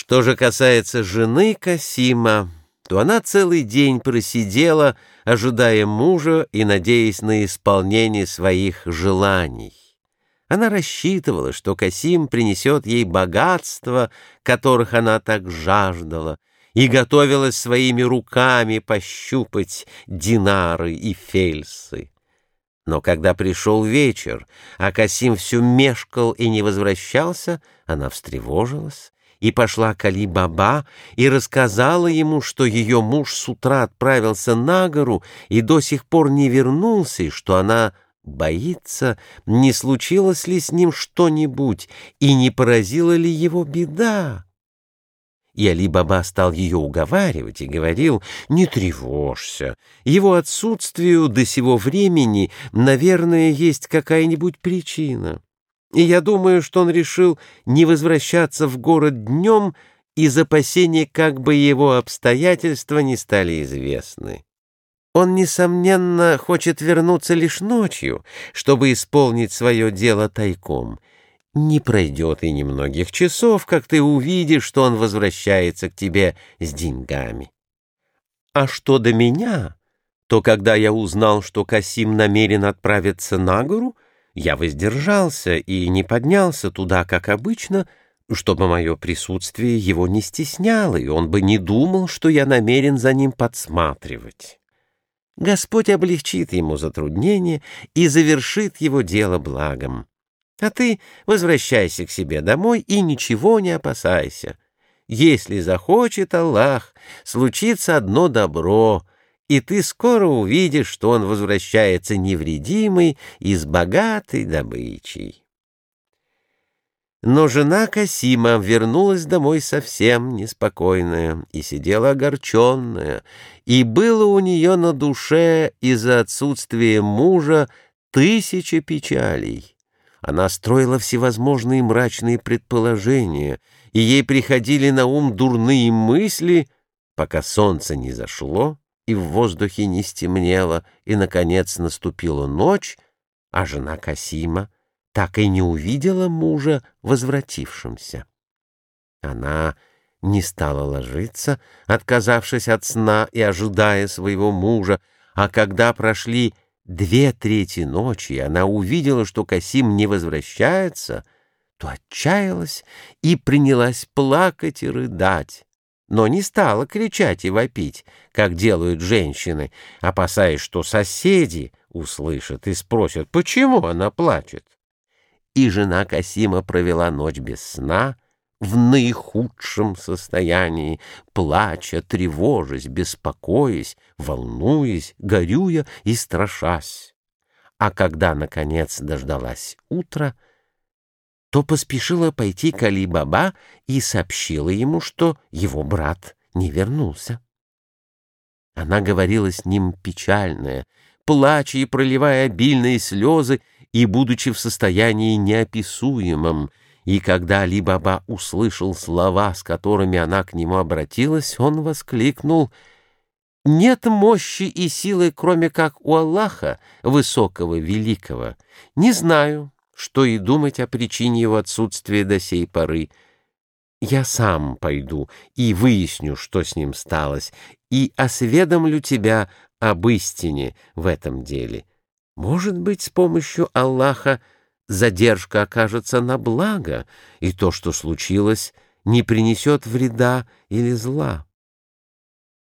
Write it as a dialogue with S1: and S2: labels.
S1: Что же касается жены Касима, то она целый день просидела, ожидая мужа и надеясь на исполнение своих желаний. Она рассчитывала, что Касим принесет ей богатства, которых она так жаждала, и готовилась своими руками пощупать динары и фельсы. Но когда пришел вечер, а Касим все мешкал и не возвращался, она встревожилась и пошла к Али-Баба и рассказала ему, что ее муж с утра отправился на гору и до сих пор не вернулся, и что она боится, не случилось ли с ним что-нибудь и не поразила ли его беда. И Али-Баба стал ее уговаривать и говорил, «Не тревожься, его отсутствию до сего времени, наверное, есть какая-нибудь причина». И я думаю, что он решил не возвращаться в город днем из опасения, как бы его обстоятельства не стали известны. Он, несомненно, хочет вернуться лишь ночью, чтобы исполнить свое дело тайком. Не пройдет и немногих часов, как ты увидишь, что он возвращается к тебе с деньгами. А что до меня, то когда я узнал, что Касим намерен отправиться на гору, я воздержался и не поднялся туда, как обычно, чтобы мое присутствие его не стесняло, и он бы не думал, что я намерен за ним подсматривать. Господь облегчит ему затруднение и завершит его дело благом. А ты возвращайся к себе домой и ничего не опасайся. Если захочет Аллах, случится одно добро — и ты скоро увидишь, что он возвращается невредимый и с богатой добычей. Но жена Касима вернулась домой совсем неспокойная и сидела огорченная, и было у нее на душе из-за отсутствия мужа тысяча печалей. Она строила всевозможные мрачные предположения, и ей приходили на ум дурные мысли, пока солнце не зашло, и в воздухе не стемнело, и, наконец, наступила ночь, а жена Касима так и не увидела мужа возвратившимся. Она не стала ложиться, отказавшись от сна и ожидая своего мужа, а когда прошли две трети ночи, она увидела, что Касим не возвращается, то отчаялась и принялась плакать и рыдать но не стала кричать и вопить, как делают женщины, опасаясь, что соседи услышат и спросят, почему она плачет. И жена Касима провела ночь без сна, в наихудшем состоянии, плача, тревожась, беспокоясь, волнуясь, горюя и страшась. А когда, наконец, дождалась утра, то поспешила пойти к Али-Баба и сообщила ему, что его брат не вернулся. Она говорила с ним печальная, плача и проливая обильные слезы, и будучи в состоянии неописуемом, и когда Али-Баба услышал слова, с которыми она к нему обратилась, он воскликнул «Нет мощи и силы, кроме как у Аллаха, высокого, великого. Не знаю, что и думать о причине его отсутствия до сей поры. Я сам пойду и выясню, что с ним сталось, и осведомлю тебя об истине в этом деле. Может быть, с помощью Аллаха задержка окажется на благо, и то, что случилось, не принесет вреда или зла.